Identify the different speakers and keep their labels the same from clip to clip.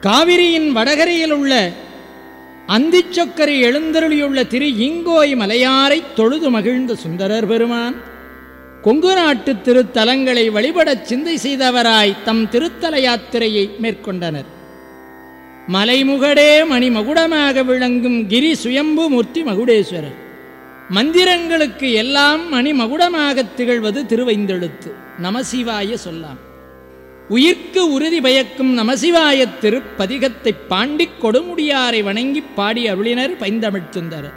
Speaker 1: காவிரியின் வடகரையில் உள்ள அந்திச்சொக்கரை எழுந்தருளியுள்ள திரு இங்கோய் மலையாரைத் தொழுது மகிழ்ந்த சுந்தரர் பெருமான் கொங்கு நாட்டு திருத்தலங்களை வழிபடச் சிந்தை செய்தவராய் தம் திருத்தல யாத்திரையை மேற்கொண்டனர். மலைமுகடே மணிமகுடமாக விளங்கும் கிரி சுயம்பு மூர்த்தி மகுடேஸ்வரர். மந்திரங்களுக்கு எல்லாம் மணிமகுடமாகத் திகழ்வது திருவைந்தெழுத்து. நமசிவாய சொல்லாம். உயிர்க்கு உறுதி பயக்கும் நமசிவாயத் திருப்பதிகத்தைப் பாண்டிக் கொடுமுடியாரை வணங்கிப் பாடி அருளினர் பைந்தமிழ்ச்சுந்தர்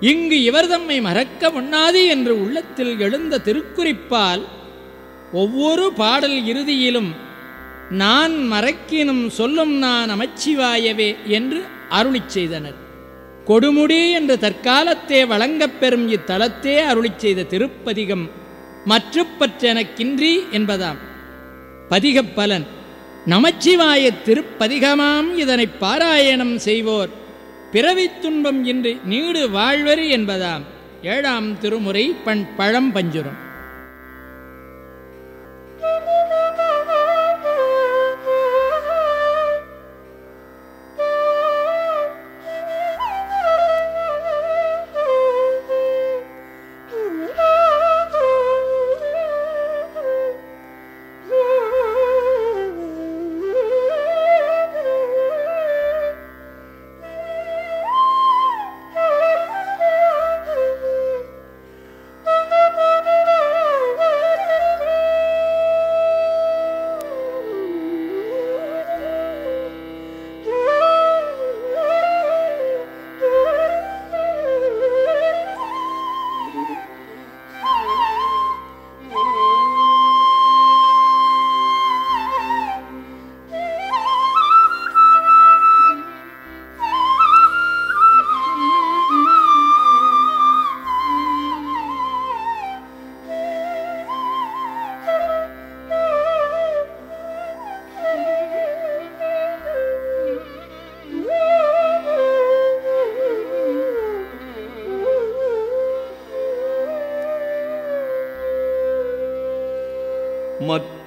Speaker 1: இங்கு இவர் தம்மை மறக்க ஒண்ணாது என்று உள்ளத்தில் எழுந்த திருக்குறிப்பால் ஒவ்வொரு பாடல் இறுதியிலும் நான் மறக்கினும் சொல்லும் நான் அமைச்சிவாயவே என்று அருளிச் செய்தனர். கொடுமுடி என்ற தற்காலத்தே வழங்கப் பெறும் இத்தலத்தே அருளிச் செய்த திருப்பதிகம் மற்றுப்பற்றெனக்கின்றி என்பதாம். பதிகப்பலன் நமச்சிவாய திருப்பதிகமாம் இதனை பாராயணம் செய்வோர். பிறவி துன்பம் இன்றி நீடு வாழ்வரி என்பதாம். ஏழாம் திருமுறை பண் பழம்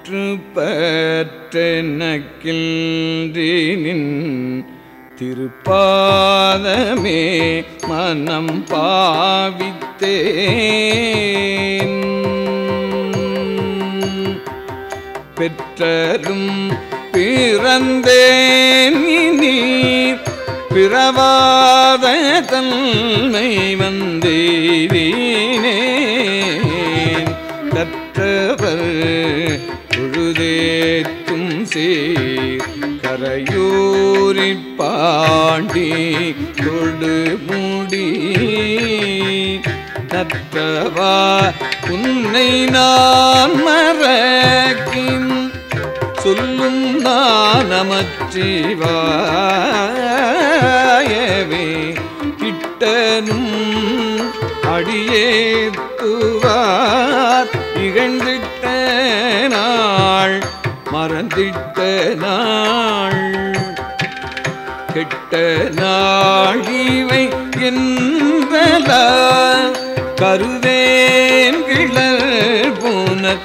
Speaker 2: மற்று பற்றெனக்கின்றீனின் திருப்பாதமே மனம் பாவித்தேன். பெற்றரும் பிறந்தேன் இனி பிறவாத தன்மை வந்தேனேன் சேர் கரையூரிற் பாண்டி கொடு மூடி. நற்றவா உன்னை நான் மறக்கின். சொல்லும் நான் நமச்சிவாயவே கிட்டனும் அடியேத்துவார் இகழ்ந்திட்ட நாள் மறந்திட்ட நாள் கெட்ட நாழிவை என்பல கருவேன் கிளர் புனக்காவிரி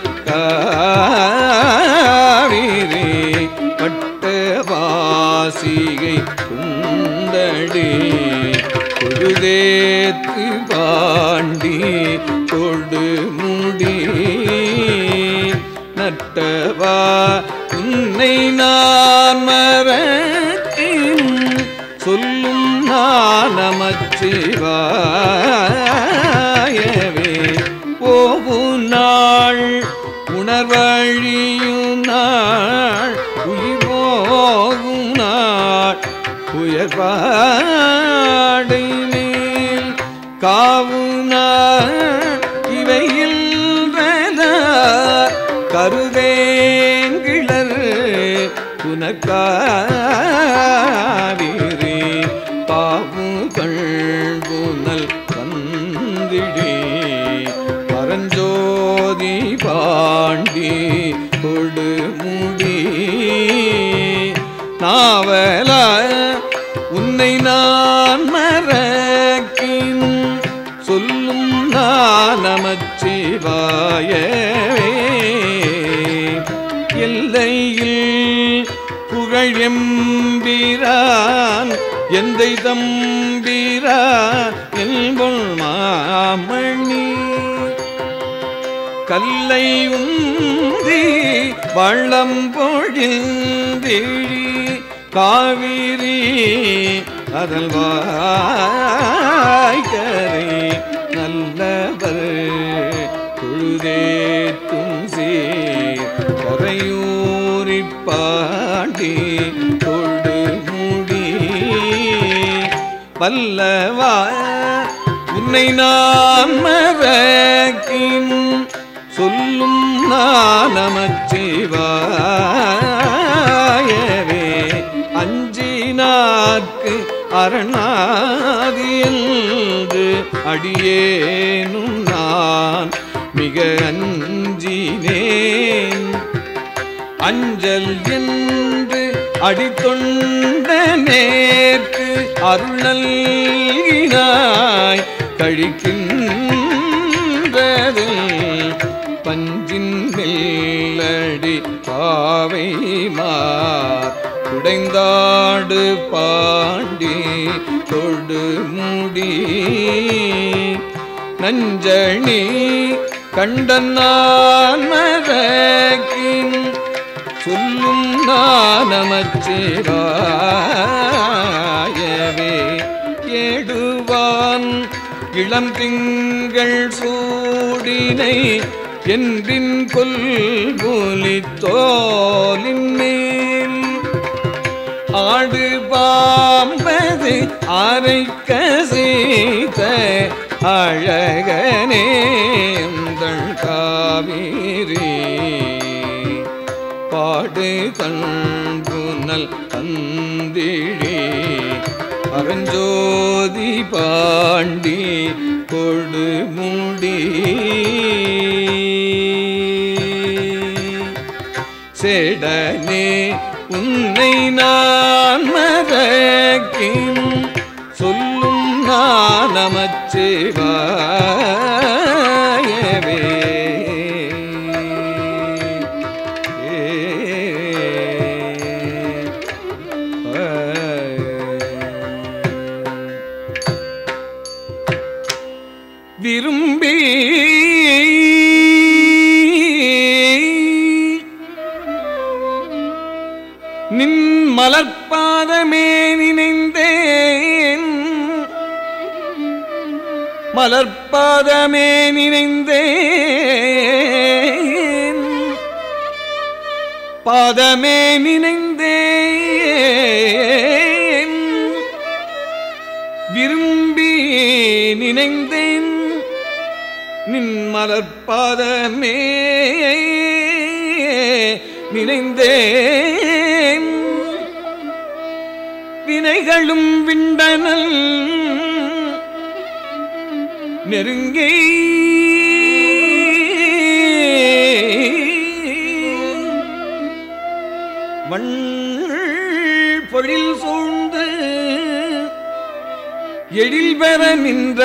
Speaker 2: பட்ட வாசிகை குந்தடி குருதே உணர்வழியும் நாள் உயிர் போகும் நாள் உயர்பாடை மேல் காவு நாள் இவையில் கருதேங்கிழர் புனக்காவிரி மறக்கின். சொல்லும் நான் எல்லையில் புகழெம்பிரான் எந்தை தம்பீரான் என்பொள் மாமணி. கல்லை உந்தி வள்ளம் பொழிந்திழி காவிரி அதல் வாய்கரை நல்லவர் தொழுதேத்தும் சீர் கரையூரிப் பாண்டி முடி. வல்லவா உன்னை நான் மறக்கின் சொல்லும் நான் நமக்கு அஞ்சினாக்கு அரணாதி என்று அடியேனும் நான் மிக அஞ்சினேன். அஞ்சல் என்று அடித்தொண்ட நேர்க்கு அருள் நல்கினாய். கழிக்கின்றது பஞ்சின் மெல்லடி பாவை மார். குடைந்தாடு பாண்டி தொடு முடி. நஞ்சணி கண்டன் சொல்லும் நானமச்சிவாயவே ஏடுவான் இளம் திங்கள் சூடினை என்றின் கொல் தோலின் மேல் ஆடு பாம்பது அரைக்க அழகனேந்தள் காவிரி. பாடு கண்புனல் தந்திழி அரஞ்சோதி பாண்டி கொடுமுடி சேடனே நான் மலர்பாதமே நினைந்தேன். பாதமே நினைந்தேன். விரும்பி நினைந்தேன். நின் மலர்பாதமே நினைந்தேன். வினைகளும் விண்டனல் நெருங்கி. மண் பொழில் சூழ்ந்து எழில் பெற நின்ற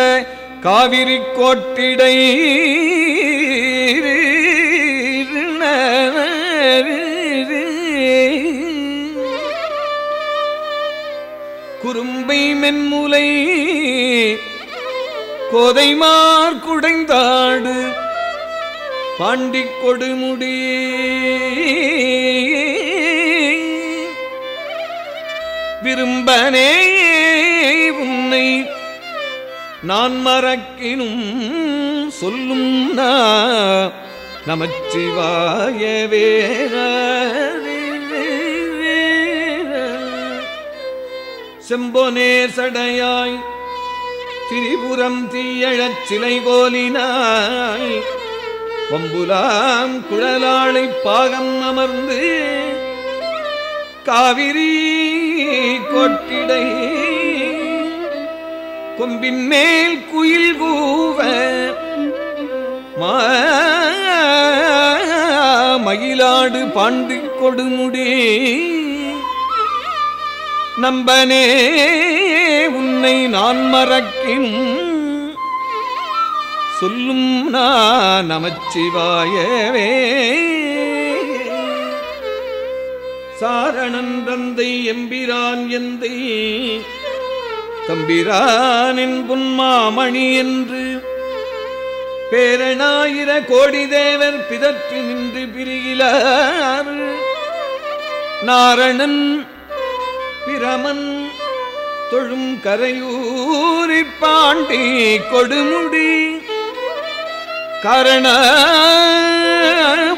Speaker 2: காவிரி கோட்டிடை குறும்பை மென்முலை கோதைமார் குடைந்தாடு. பாண்டி கொடுமுடி விரும்பனே உன்னை நான் மறக்கினும் சொல்லும் நமச்சிவாயவே செம்பொனே சடையாய் திரிபுரம் தீயழச் சிலை கோலினாய் வம்புலாம் குழலாளை பாகம் அமர்ந்து காவிரி கொட்டிடை கொம்பின் மேல் குயில் கூவ மயிலாடு பாண்டு கொடுமுடி நம்பனே உன்னை நான் மறக்கின். சொல்லும் நான் நமச்சிவாயவே. சாரணன் தந்தை எம்பிரான் எந்தை. தம்பிரானின் புன்மாமணி என்று. பேரணாயிர கோடி தேவர் பிதற்றி நின்று பிரியிலார். நாரணன் பிரமன் தொழும் கரையூரி பாண்டி கொடுமுடி. கரண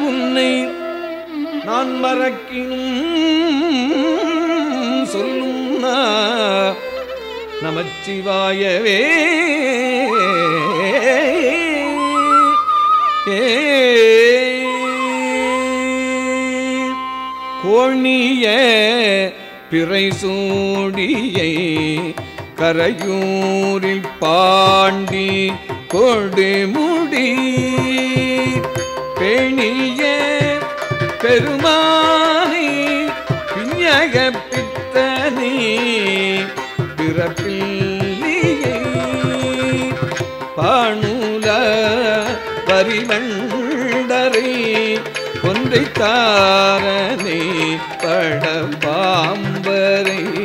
Speaker 2: உன்னை நான் மறக்கினும் சொல்லும் நமச்சிவாயவே. கோணிய பிறை சூடியை கரையூரில் பாண்டி கொடுமுடி பெணிய பெருமானி பிஞக பித்தனி பிறப்பில்லியை. பாணூல வரிவண்டரை ஒன்றை தாரனை படபாம்பரை